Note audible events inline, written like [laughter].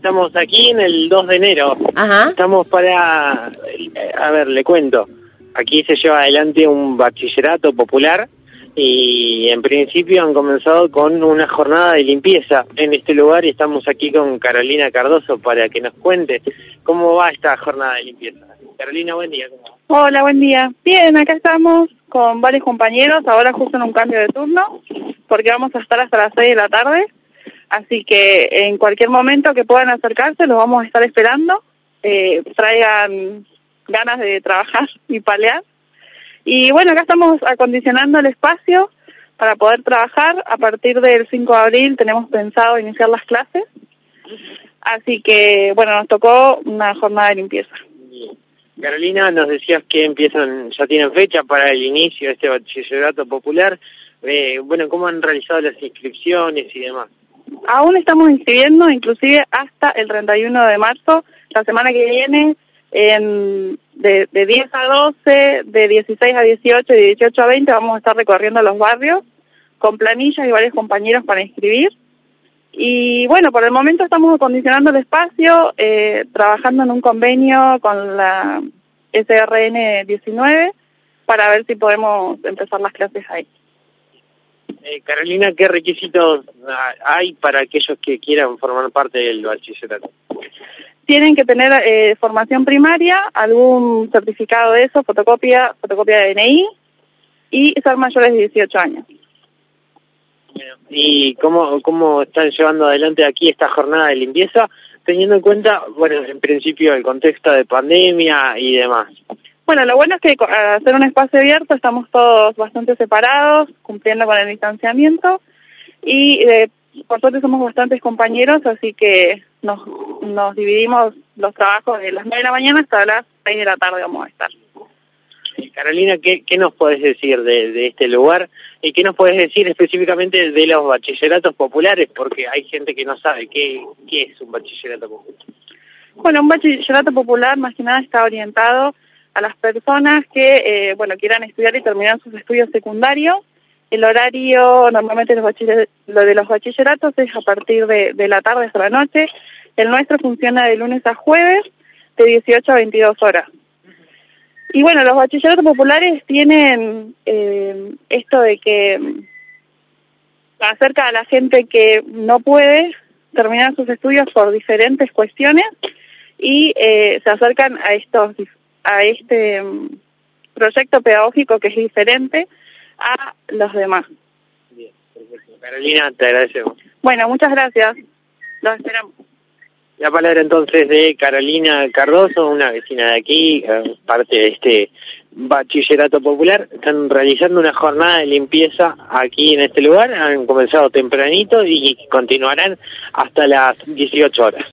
Estamos aquí en el 2 de enero. Ajá. Estamos para, a ver, le cuento. Aquí se lleva adelante un bachillerato popular y en principio han comenzado con una jornada de limpieza en este lugar y estamos aquí con Carolina Cardoso para que nos cuente cómo va esta jornada de limpieza. Carolina, buen día. ¿cómo va? Hola, buen día. Bien, acá estamos con varios compañeros, ahora justo en un cambio de turno, porque vamos a estar hasta las 6 de la tarde. Así que en cualquier momento que puedan acercarse, los vamos a estar esperando. Eh, traigan ganas de trabajar [laughs] y palear. Y bueno, acá estamos acondicionando el espacio para poder trabajar. A partir del 5 de abril tenemos pensado iniciar las clases. Así que bueno, nos tocó una jornada de limpieza. Carolina, nos decías que empiezan, ya tienen fecha para el inicio de este bachillerato popular. Eh, bueno, ¿cómo han realizado las inscripciones y demás? Aún estamos inscribiendo, inclusive hasta el 31 de marzo, la semana que viene, en, de, de 10 a 12, de 16 a 18 y de 18 a 20 vamos a estar recorriendo los barrios con planillas y varios compañeros para inscribir. Y bueno, por el momento estamos acondicionando el espacio, eh, trabajando en un convenio con la SRN 19 para ver si podemos empezar las clases ahí. Eh, Carolina, ¿qué requisitos ah, hay para aquellos que quieran formar parte del bachillerato? Tienen que tener eh, formación primaria, algún certificado de eso, fotocopia, fotocopia de DNI y ser mayores de 18 años. ¿Y cómo, cómo están llevando adelante aquí esta jornada de limpieza, teniendo en cuenta, bueno, en principio el contexto de pandemia y demás? Bueno, lo bueno es que al hacer un espacio abierto estamos todos bastante separados, cumpliendo con el distanciamiento y eh, por suerte somos bastantes compañeros, así que nos, nos dividimos los trabajos de las 9 de la mañana hasta las 6 de la tarde vamos a estar. Carolina, ¿qué, qué nos puedes decir de, de este lugar? ¿Y qué nos puedes decir específicamente de los bachilleratos populares? Porque hay gente que no sabe qué, qué es un bachillerato popular. Bueno, un bachillerato popular más que nada está orientado a las personas que, eh, bueno, quieran estudiar y terminar sus estudios secundarios. El horario normalmente los lo de los bachilleratos es a partir de, la tarde hasta la noche. El nuestro funciona de lunes a jueves de 18 a 22 horas. Y bueno, los bachilleratos populares tienen eh, esto de que acerca a la gente que no puede terminar sus estudios por diferentes cuestiones y eh, se acercan a estos a este mm, proyecto pedagógico que es diferente a los demás. Bien, perfecto. Carolina, te agradecemos. Bueno, muchas gracias. Los esperamos. La palabra entonces de Carolina Cardoso, una vecina de aquí, eh, parte de este bachillerato popular. Están realizando una jornada de limpieza aquí en este lugar. Han comenzado tempranito y continuarán hasta las 18 horas.